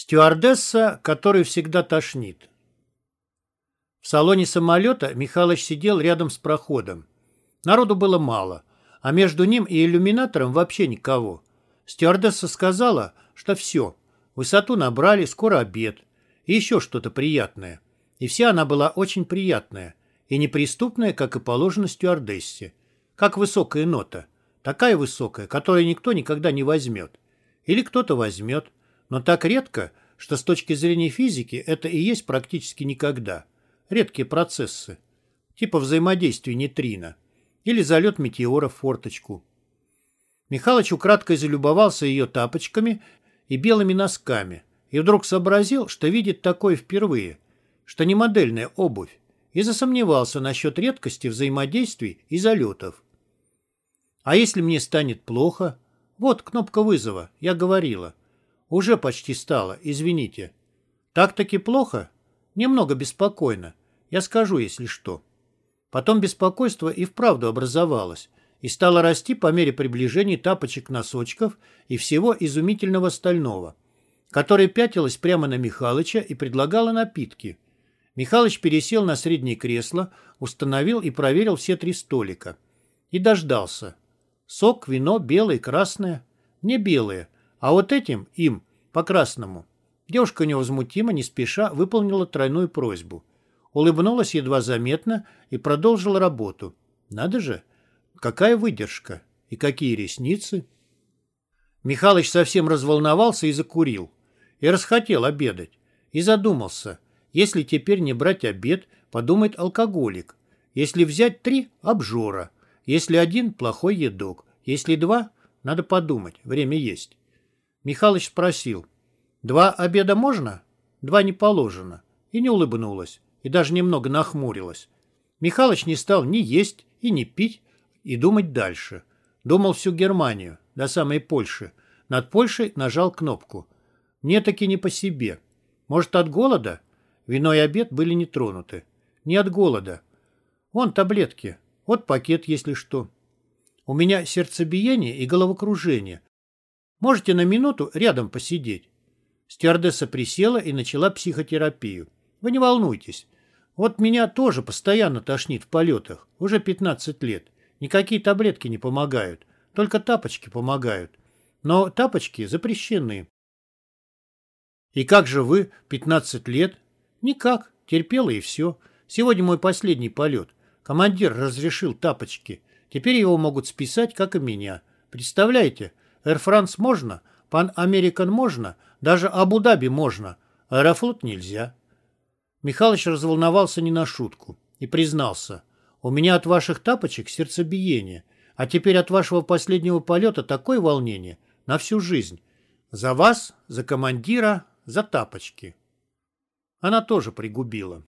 Стюардесса, которой всегда тошнит. В салоне самолета Михалыч сидел рядом с проходом. Народу было мало, а между ним и иллюминатором вообще никого. Стюардесса сказала, что все, высоту набрали, скоро обед, и еще что-то приятное. И вся она была очень приятная, и неприступная, как и положено стюардессе. Как высокая нота. Такая высокая, которую никто никогда не возьмет. Или кто-то возьмет, но так редко, что с точки зрения физики это и есть практически никогда. Редкие процессы. Типа взаимодействия нейтрино. Или залет метеора в форточку. Михалыч украдкой залюбовался ее тапочками и белыми носками, и вдруг сообразил, что видит такое впервые, что не модельная обувь, и засомневался насчет редкости взаимодействий и залетов. А если мне станет плохо? Вот кнопка вызова, я говорила. Уже почти стало, извините. Так-таки плохо? Немного беспокойно. Я скажу, если что. Потом беспокойство и вправду образовалось и стало расти по мере приближения тапочек-носочков и всего изумительного остального, которое пятилось прямо на Михалыча и предлагало напитки. Михалыч пересел на среднее кресло, установил и проверил все три столика. И дождался. Сок, вино, белое, красное. Не белое, а вот этим, им, по-красному. Девушка невозмутимо, не спеша, выполнила тройную просьбу. Улыбнулась едва заметно и продолжила работу. Надо же, какая выдержка и какие ресницы. Михалыч совсем разволновался и закурил. И расхотел обедать. И задумался, если теперь не брать обед, подумает алкоголик. Если взять три – обжора. Если один – плохой едок. Если два – надо подумать, время есть. Михалыч спросил, «Два обеда можно?» «Два не положено». И не улыбнулась, и даже немного нахмурилась. Михалыч не стал ни есть и ни пить, и думать дальше. Думал всю Германию, до самой Польши. Над Польшей нажал кнопку. Мне таки не по себе. Может, от голода? Вино и обед были не тронуты. Не от голода. Вон таблетки. Вот пакет, если что. У меня сердцебиение и головокружение. Можете на минуту рядом посидеть?» Стюардесса присела и начала психотерапию. «Вы не волнуйтесь. Вот меня тоже постоянно тошнит в полетах. Уже 15 лет. Никакие таблетки не помогают. Только тапочки помогают. Но тапочки запрещены». «И как же вы 15 лет?» «Никак. Терпела и все. Сегодня мой последний полет. Командир разрешил тапочки. Теперь его могут списать, как и меня. Представляете?» France можно, Pan American можно, даже Абу-Даби можно, Аэрофлот нельзя. Михалыч разволновался не на шутку и признался. У меня от ваших тапочек сердцебиение, а теперь от вашего последнего полета такое волнение на всю жизнь. За вас, за командира, за тапочки. Она тоже пригубила.